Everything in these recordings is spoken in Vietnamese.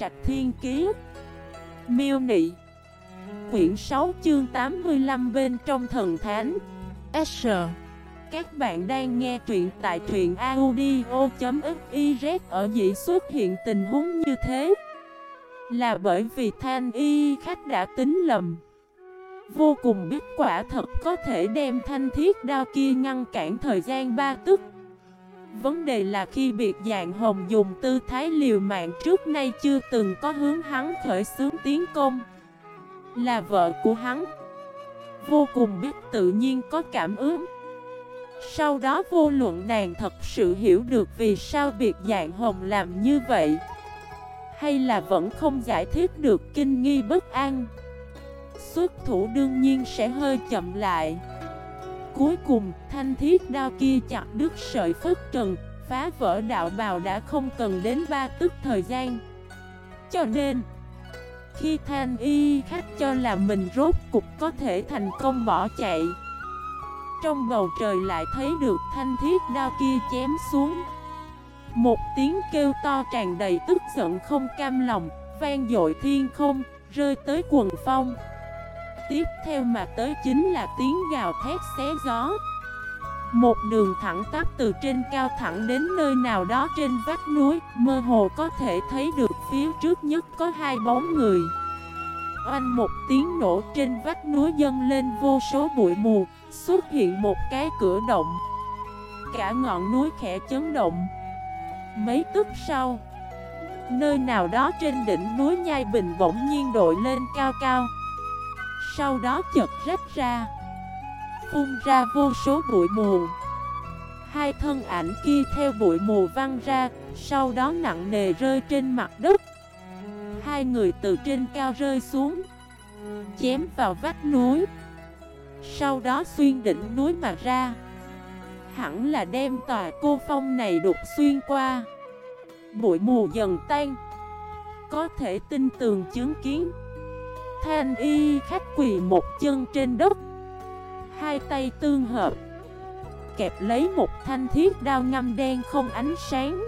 Trạch Thiên Kiế Miêu Nị. Quyển 6 chương 85 bên trong thần thánh. S. Các bạn đang nghe truyện tại truyện audio.xyz ở dĩ xuất hiện tình huống như thế. Là bởi vì thanh y khách đã tính lầm. Vô cùng biết quả thật có thể đem thanh thiết đao kia ngăn cản thời gian ba tức. Vấn đề là khi biệt dạng hồng dùng tư thái liều mạng trước nay chưa từng có hướng hắn khởi xướng tiến công. Là vợ của hắn. Vô cùng biết tự nhiên có cảm ứng. Sau đó vô luận nàng thật sự hiểu được vì sao biệt dạng hồng làm như vậy, Hay là vẫn không giải thích được kinh nghi bất an, Xuất thủ đương nhiên sẽ hơi chậm lại. Cuối cùng, thanh thiết đao kia chặt đứt sợi phất trần, phá vỡ đạo bào đã không cần đến ba tức thời gian. Cho nên, khi thanh y khách cho là mình rốt cục có thể thành công bỏ chạy, trong bầu trời lại thấy được thanh thiết đao kia chém xuống. Một tiếng kêu to tràn đầy tức giận không cam lòng, vang dội thiên không, rơi tới quần phong. Tiếp theo mà tới chính là tiếng gào thét xé gió. Một đường thẳng tắp từ trên cao thẳng đến nơi nào đó trên vách núi, Mơ hồ có thể thấy được phía trước nhất có hai bóng người. Oanh một tiếng nổ trên vách núi dâng lên vô số bụi mù, Xuất hiện một cái cửa động. Cả ngọn núi khẽ chấn động. Mấy tức sau, Nơi nào đó trên đỉnh núi Nhai Bình bỗng nhiên đội lên cao cao sau đó chật rách ra, Phun ra vô số bụi mù. Hai thân ảnh kia theo bụi mù văng ra, Sau đó nặng nề rơi trên mặt đất. Hai người từ trên cao rơi xuống, Chém vào vách núi. Sau đó xuyên đỉnh núi mà ra. Hẳn là đem tòa cô phong này đục xuyên qua. Bụi mù dần tan, Có thể tin tường chứng kiến. Thanh y khách quỳ một chân trên đất. Hai tay tương hợp. Kẹp lấy một thanh thiết đao ngâm đen không ánh sáng.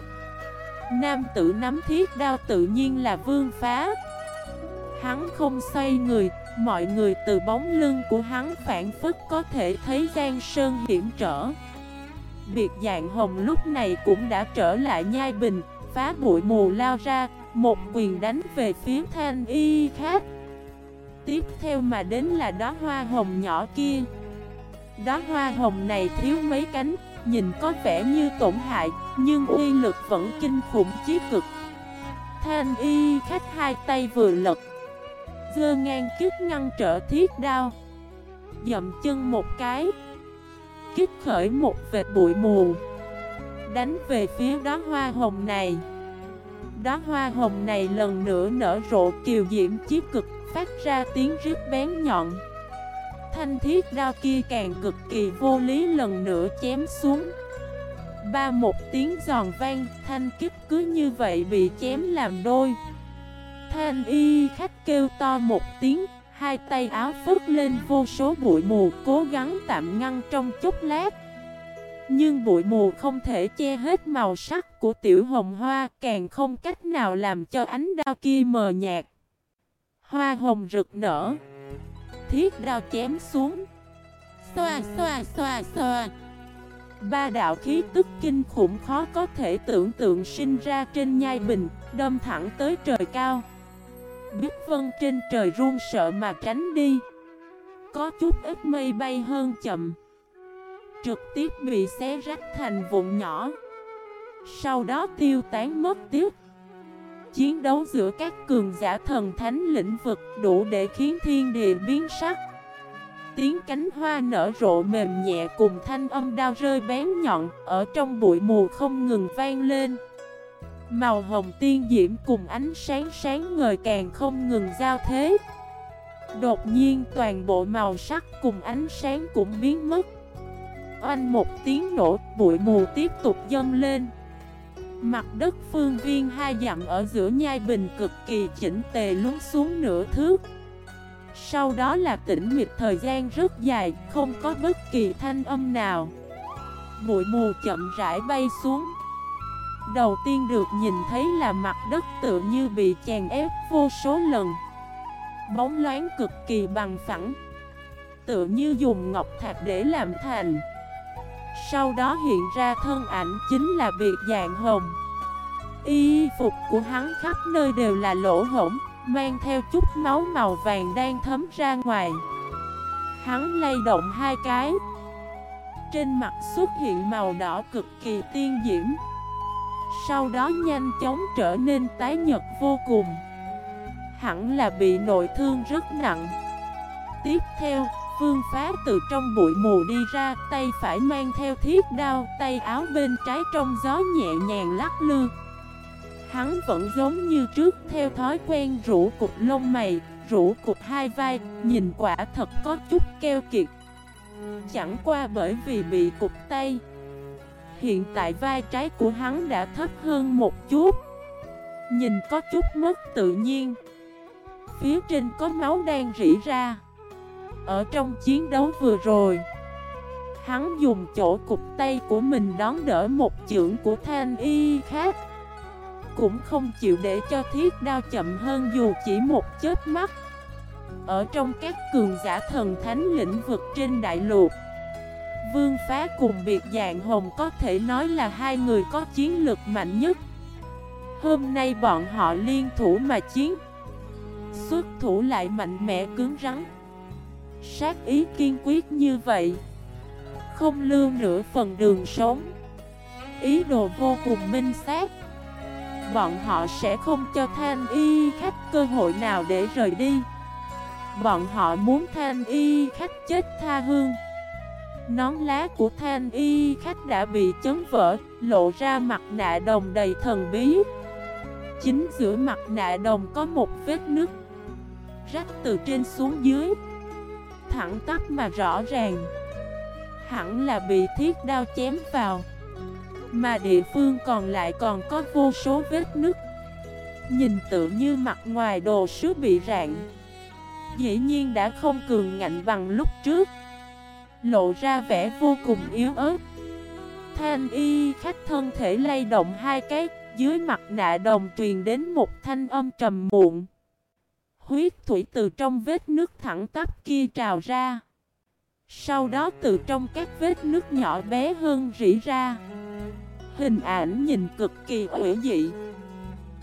Nam tử nắm thiết đao tự nhiên là vương phá. Hắn không xoay người, Mọi người từ bóng lưng của hắn phản phức có thể thấy Giang Sơn hiểm trở. Biệt dạng hồng lúc này cũng đã trở lại nhai bình, Phá bụi mù lao ra, Một quyền đánh về phía thanh y khác Tiếp theo mà đến là đóa hoa hồng nhỏ kia. Đóa hoa hồng này thiếu mấy cánh, Nhìn có vẻ như tổn hại, Nhưng uy lực vẫn kinh khủng chí cực. Thanh y khách hai tay vừa lật Dơ ngang kiếp ngăn trở thiết đao, Dậm chân một cái, Kích khởi một vệt bụi mù, Đánh về phía đóa hoa hồng này. Đóa hoa hồng này lần nữa nở rộ kiều diễm chí cực phát ra tiếng rít bén nhọn. Thanh thiết đao kia càng cực kỳ vô lý lần nữa chém xuống. Ba một tiếng giòn vang, thanh kiếp cứ như vậy bị chém làm đôi. Thanh y khách kêu to một tiếng, hai tay áo phất lên vô số bụi mù cố gắng tạm ngăn trong chút lát. Nhưng bụi mù không thể che hết màu sắc của tiểu hồng hoa Càng không cách nào làm cho ánh đao kia mờ nhạt. Hoa hồng rực nở. Thiết đao chém xuống. Xoa xoa xoa xoa. Ba đạo khí tức kinh khủng khó có thể tưởng tượng sinh ra trên nhai bình, Đâm thẳng tới trời cao. Biết vân trên trời run sợ mà tránh đi. Có chút ít mây bay hơn chậm. Trực tiếp bị xé rách thành vụn nhỏ. Sau đó tiêu tán mất tiếc chiến đấu giữa các cường giả thần thánh lĩnh vực đủ để khiến thiên địa biến sắc. Tiếng cánh hoa nở rộ mềm nhẹ cùng thanh âm đao rơi bén nhọn ở trong bụi mù không ngừng vang lên. Màu hồng tiên diễm cùng ánh sáng sáng ngời càng không ngừng giao thế. Đột nhiên toàn bộ màu sắc cùng ánh sáng cũng biến mất. Oanh một tiếng nổ, bụi mù tiếp tục dâng lên. Mặt đất phương viên hai dặm ở giữa nhai bình cực kỳ chỉnh tề lún xuống nửa thước. Sau đó là tĩnh mịch thời gian rất dài, không có bất kỳ thanh âm nào. Bụi mù chậm rãi bay xuống. Đầu tiên được nhìn thấy là mặt đất tự như bị chèn ép vô số lần. Bóng loáng cực kỳ bằng phẳng Tựa như dùng ngọc thạch để làm thành. Sau đó hiện ra thân ảnh chính là biệt dạng hồng. Y phục của hắn khắp nơi đều là lỗ hổng Mang theo chút máu màu vàng đang thấm ra ngoài. Hắn lay động hai cái. Trên mặt xuất hiện màu đỏ cực kỳ tiên diễm. Sau đó nhanh chóng trở nên tái nhật vô cùng. Hẳn là bị nội thương rất nặng. Tiếp theo, Vương Phá từ trong bụi mù đi ra Tay phải mang theo thiết đao Tay áo bên trái trong gió nhẹ nhàng lắc lư Hắn vẫn giống như trước theo thói quen rủ cục lông mày, rủ cục hai vai, nhìn quả thật có chút keo kiệt. Chẳng qua bởi vì bị cục tay. Hiện tại vai trái của hắn đã thấp hơn một chút. Nhìn có chút mất tự nhiên. Phía trên có máu đang rỉ ra. Ở trong chiến đấu vừa rồi, hắn dùng chỗ cục tay của mình đón đỡ một chưởng của thanh y khác. Cũng không chịu để cho thiết đao chậm hơn dù chỉ một chết mắt. Ở trong các cường giả thần thánh lĩnh vực trên đại lục Vương Phá cùng biệt dạng hồng có thể nói là hai người có chiến lực mạnh nhất. Hôm nay bọn họ liên thủ mà chiến Xuất thủ lại mạnh mẽ cứng rắn. Sát ý kiên quyết như vậy. Không lưu nửa phần đường sống. Ý đồ vô cùng minh xác. Bọn họ sẽ không cho thanh y khách cơ hội nào để rời đi. Bọn họ muốn thanh y khách chết tha hương. Nón lá của thanh y khách đã bị chấn vỡ, Lộ ra mặt nạ đồng đầy thần bí. Chính giữa mặt nạ đồng có một vết nứt. Rách từ trên xuống dưới. Thẳng tắp mà rõ ràng. Hẳn là bị thiết đao chém vào. Mà địa phương còn lại còn có vô số vết nứt. Nhìn tự như mặt ngoài đồ sứ bị rạn. Dĩ nhiên đã không cường ngạnh bằng lúc trước. Lộ ra vẻ vô cùng yếu ớt. Thanh y khách thân thể lay động hai cái, Dưới mặt nạ đồng truyền đến một thanh âm trầm muộn. Huyết thủy từ trong vết nước thẳng tắp kia trào ra. Sau đó từ trong các vết nước nhỏ bé hơn rỉ ra. Hình ảnh nhìn cực kỳ ủy dị.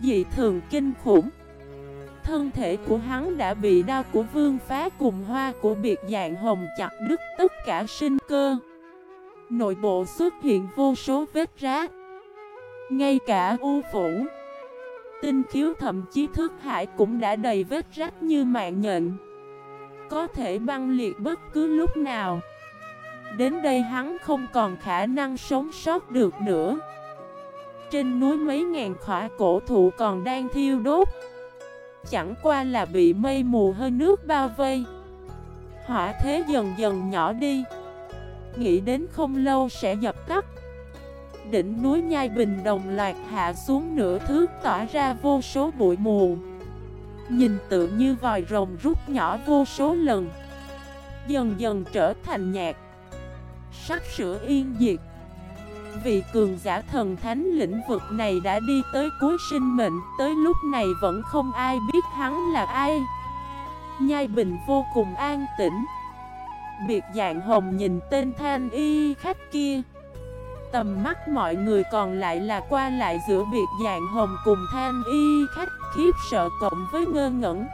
Dị thường kinh khủng. Thân thể của hắn đã bị đau của vương phá cùng hoa của biệt dạng hồng chặt đứt tất cả sinh cơ. Nội bộ xuất hiện vô số vết rác. Ngay cả u phủ Tinh khiếu thậm chí thức hải cũng đã đầy vết rách như mạng nhện. Có thể băng liệt bất cứ lúc nào. Đến đây hắn không còn khả năng sống sót được nữa. Trên núi mấy ngàn khỏa cổ thụ còn đang thiêu đốt. Chẳng qua là bị mây mù hơi nước bao vây. Hỏa thế dần dần nhỏ đi. Nghĩ đến không lâu sẽ dập tắt. Đỉnh núi nhai bình đồng loạt hạ xuống nửa thước tỏa ra vô số bụi mù. Nhìn tự như vòi rồng rút nhỏ vô số lần. Dần dần trở thành nhạc. Sắp sửa yên diệt. Vị cường giả thần thánh lĩnh vực này đã đi tới cuối sinh mệnh, Tới lúc này vẫn không ai biết hắn là ai. Nhai bình vô cùng an tĩnh. Biệt dạng hồng nhìn tên thanh y khách kia. Tầm mắt mọi người còn lại là qua lại giữa biệt dạng hồng cùng thanh y khách khiếp sợ cộng với ngơ ngẩn.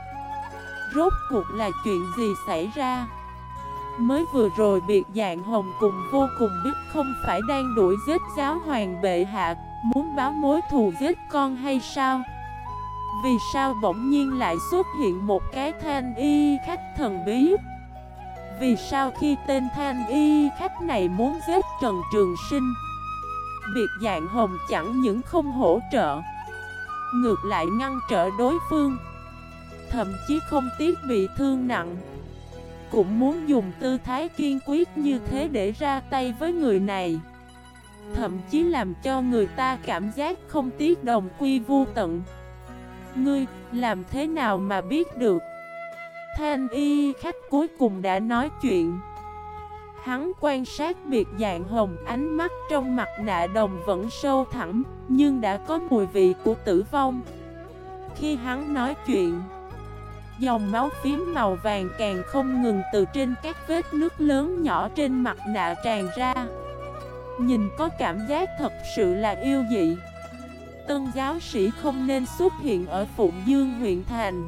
Rốt cuộc là chuyện gì xảy ra? Mới vừa rồi biệt dạng hồng cùng vô cùng biết không phải đang đuổi giết giáo hoàng bệ hạ, Muốn báo mối thù giết con hay sao? Vì sao bỗng nhiên lại xuất hiện một cái thanh y khách thần bí? Vì sao khi tên thanh y khách này muốn giết Trần Trường Sinh Biệt dạng hồng chẳng những không hỗ trợ Ngược lại ngăn trở đối phương. Thậm chí không tiếc bị thương nặng. Cũng muốn dùng tư thái kiên quyết như thế để ra tay với người này. Thậm chí làm cho người ta cảm giác không tiếc đồng quy vô tận. Ngươi, làm thế nào mà biết được? Thanh y khách cuối cùng đã nói chuyện. Hắn quan sát biệt dạng hồng, ánh mắt trong mặt nạ đồng vẫn sâu thẳm, Nhưng đã có mùi vị của tử vong. Khi hắn nói chuyện, Dòng máu phím màu vàng càng không ngừng từ trên các vết nước lớn nhỏ trên mặt nạ tràn ra. Nhìn có cảm giác thật sự là yêu dị. Tân giáo sĩ không nên xuất hiện ở Phụng Dương huyện thành.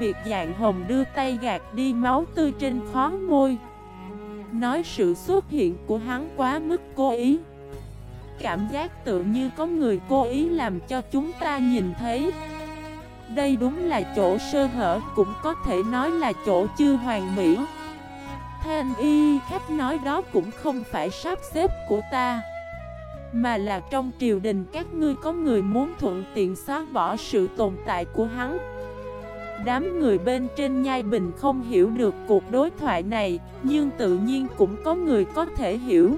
Biệt dạng hồng đưa tay gạt đi máu tươi trên khó môi. Nói sự xuất hiện của hắn quá mức cố ý. Cảm giác tự như có người cố ý làm cho chúng ta nhìn thấy. Đây đúng là chỗ sơ hở, cũng có thể nói là chỗ chưa hoàn mỹ. Thanh y khách nói đó cũng không phải sắp xếp của ta, Mà là trong triều đình các ngươi có người muốn thuận tiện xóa bỏ sự tồn tại của hắn. Đám người bên trên nhai bình không hiểu được cuộc đối thoại này, Nhưng tự nhiên cũng có người có thể hiểu.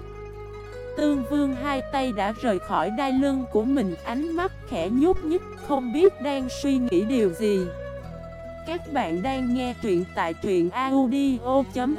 Tương vương hai tay đã rời khỏi đai lưng của mình, Ánh mắt khẽ nhút nhích, không biết đang suy nghĩ điều gì. Các bạn đang nghe truyện tại truyện audio.fif